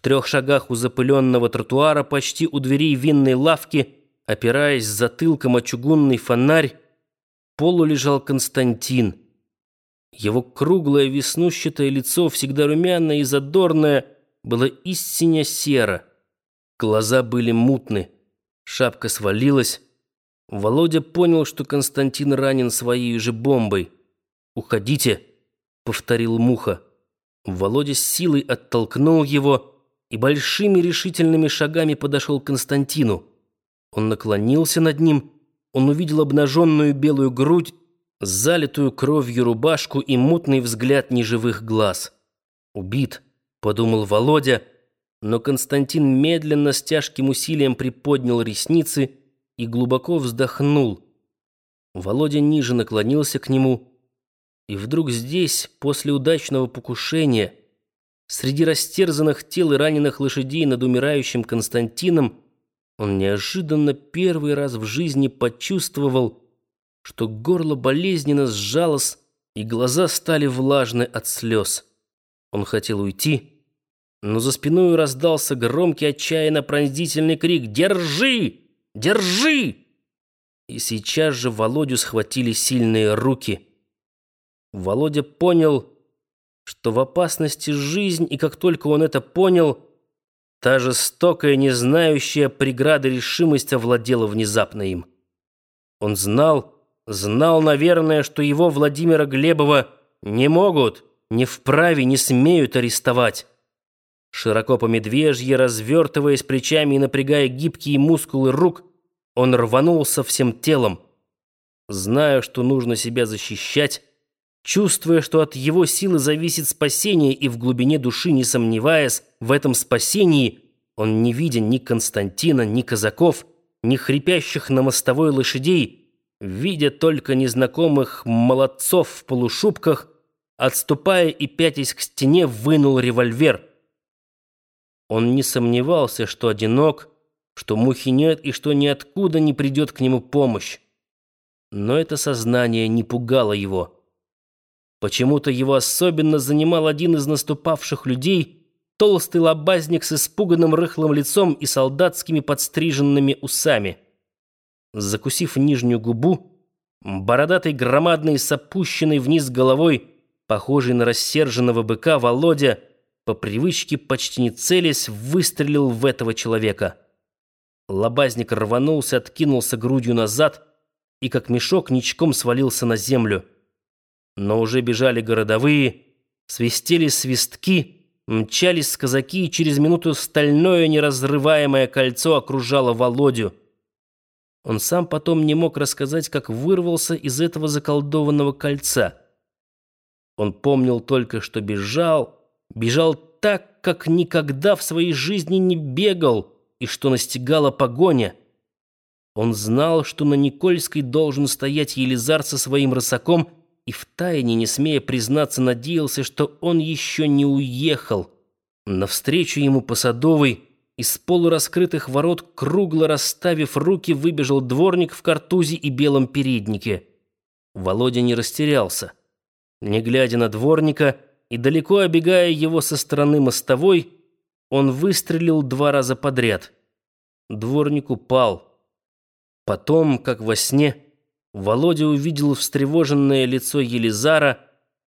трех шагах у запыленного тротуара, почти у дверей винной лавки, опираясь затылком о чугунный фонарь, полу лежал Константин. Его круглое веснущатое лицо, всегда румяное и задорное, было истинно серо. Глаза были мутны, шапка свалилась. Володя понял, что Константин ранен своей же бомбой. «Уходите», — повторил Муха. Володя с силой оттолкнул его и большими решительными шагами подошел к Константину. Он наклонился над ним, он увидел обнаженную белую грудь, залитую кровью рубашку и мутный взгляд неживых глаз. «Убит», — подумал Володя, но Константин медленно с тяжким усилием приподнял ресницы и глубоко вздохнул. Володя ниже наклонился к нему, и вдруг здесь, после удачного покушения, Среди растерзанных тел и раненых лошадей над умирающим Константином он неожиданно первый раз в жизни почувствовал, что горло болезненно сжалось и глаза стали влажны от слез. Он хотел уйти, но за спиной раздался громкий отчаянно пронзительный крик «Держи! Держи!» И сейчас же Володю схватили сильные руки. Володя понял, что в опасности жизнь, и как только он это понял, та жестокая, не знающая преграды решимость овладела внезапно им. Он знал, знал, наверное, что его Владимира Глебова не могут, не вправе, не смеют арестовать. Широко по медвежье, развертываясь плечами и напрягая гибкие мускулы рук, он рванулся всем телом. Зная, что нужно себя защищать, Чувствуя, что от его силы зависит спасение, и в глубине души не сомневаясь в этом спасении, он не видя ни Константина, ни казаков, ни хрипящих на мостовой лошадей, видя только незнакомых молодцов в полушубках, отступая и пятясь к стене, вынул револьвер. Он не сомневался, что одинок, что мухи нет и что ниоткуда не придет к нему помощь. Но это сознание не пугало его. Почему-то его особенно занимал один из наступавших людей, толстый лобазник с испуганным рыхлым лицом и солдатскими подстриженными усами. Закусив нижнюю губу, бородатый громадный с опущенной вниз головой, похожий на рассерженного быка, Володя, по привычке, почти не целясь, выстрелил в этого человека. Лобазник рванулся, откинулся грудью назад и, как мешок, ничком свалился на землю но уже бежали городовые, свистели свистки, мчались казаки, и через минуту стальное неразрываемое кольцо окружало Володю. Он сам потом не мог рассказать, как вырвался из этого заколдованного кольца. Он помнил только, что бежал, бежал так, как никогда в своей жизни не бегал, и что настигала погоня. Он знал, что на Никольской должен стоять Елизар со своим рысаком — и втайне, не смея признаться, надеялся, что он еще не уехал. Навстречу ему по Садовой из полураскрытых ворот, кругло расставив руки, выбежал дворник в картузе и белом переднике. Володя не растерялся. Не глядя на дворника и далеко обегая его со стороны мостовой, он выстрелил два раза подряд. Дворник упал. Потом, как во сне, Володя увидел встревоженное лицо Елизара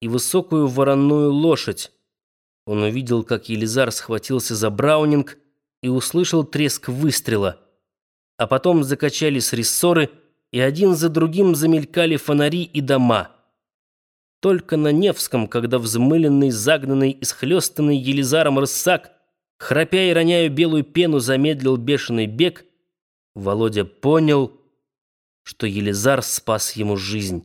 и высокую вороную лошадь. Он увидел, как Елизар схватился за браунинг и услышал треск выстрела. А потом закачались рессоры, и один за другим замелькали фонари и дома. Только на Невском, когда взмыленный, загнанный и схлёстанный Елизаром рысак, храпя и роняя белую пену, замедлил бешеный бег, Володя понял — что Елизар спас ему жизнь.